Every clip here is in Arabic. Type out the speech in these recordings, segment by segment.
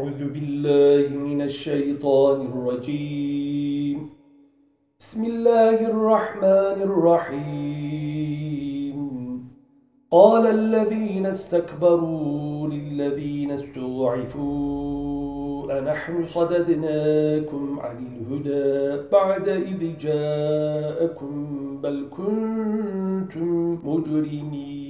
أعوذ بالله من الشيطان الرجيم. بسم الله الرحمن الرحيم. قال الذين استكبروا للذين استضعفوا أنحن صددناكم عن الهدى بعد إذ جاءكم بل كنتم مجرمين.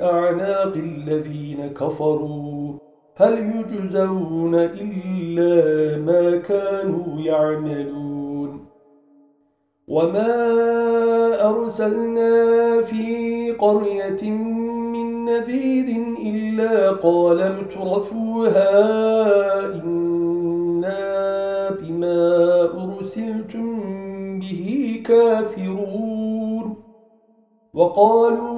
أعناق الذين كفروا هل يجزون إلا ما كانوا يعملون وما أرسلنا في قرية من نذير إلا قال امترفوها إنا بما أرسلتم به كافرون وقالوا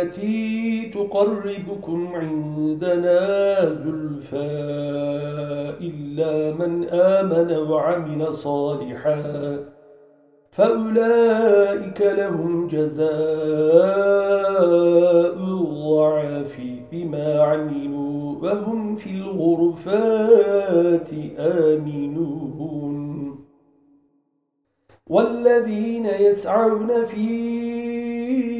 بالتي تقربكم عندنا زلفا إلا من آمن وعمل صالحا فأولئك لهم جزاء الضعف بما عملوا وهم في الغرفات آمنون. والذين يسعون في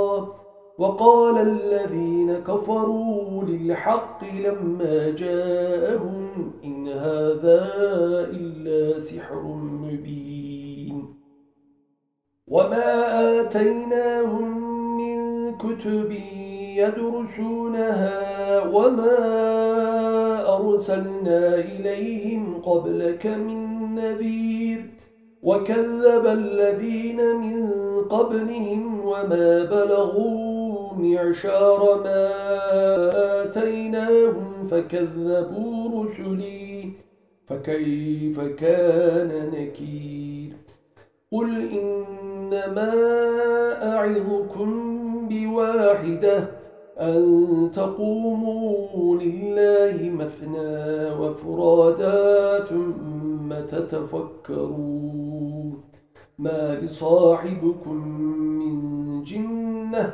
وقال الذين كفروا للحق لما جاءهم إن هذا إلا سحر مبين. وما آتيناهم من كتب يدرسونها وما أرسلنا إليهم قبلك من نذير. وكذب الذين من قبلهم وما بلغوا معشار ما آتيناهم فكذبوا رسلي فكيف كان نكير قل إن إنما أعظكم بواحدة أن تقوموا لله مثنى وفرادا ثم تتفكروا ما لصاحبكم من جنة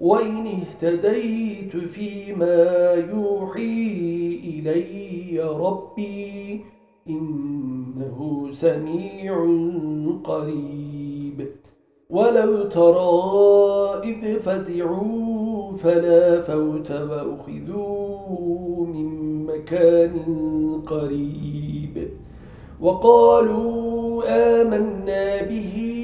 وإن اهتديت فيما يوحي إلي ربي إنه سميع قريب ولو ترى إذ فزعوا فلا فوت وأخذوا من مكان قريب وقالوا آمنا به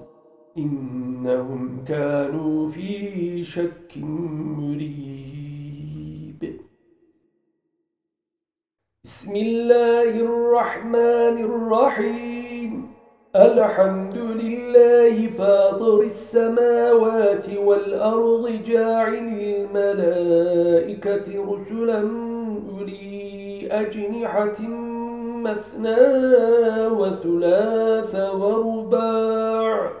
إنهم كانوا في شك مريب. بسم الله الرحمن الرحيم. الحمد لله فاطر السماوات والأرض جاعل الملائكة رسلا أولي أجنحة مثنى وثلاث ورباع.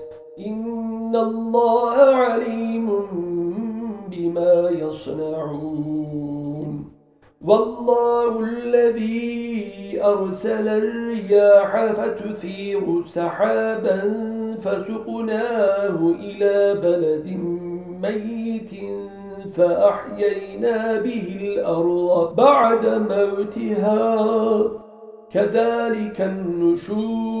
إن الله عليم بما يصنعون والله الذي أرسل الرياح فتثير سحابا فسقناه إلى بلد ميت فأحيينا به الأرض بعد موتها كذلك النشور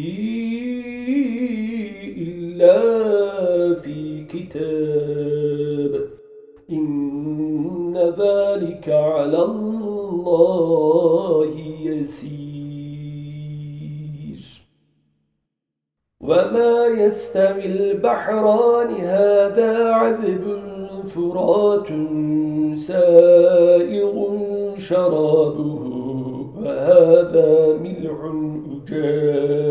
إلا في كتاب. إن ذلك على الله يسير. وما يستوي البحران هذا عذب فرات سائغ شرابه وهذا ملح أجاج.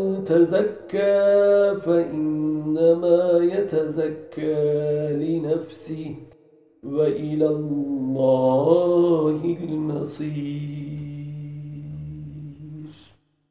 تزكى فإنما يتزكى لنفسه وإلى الله المصير.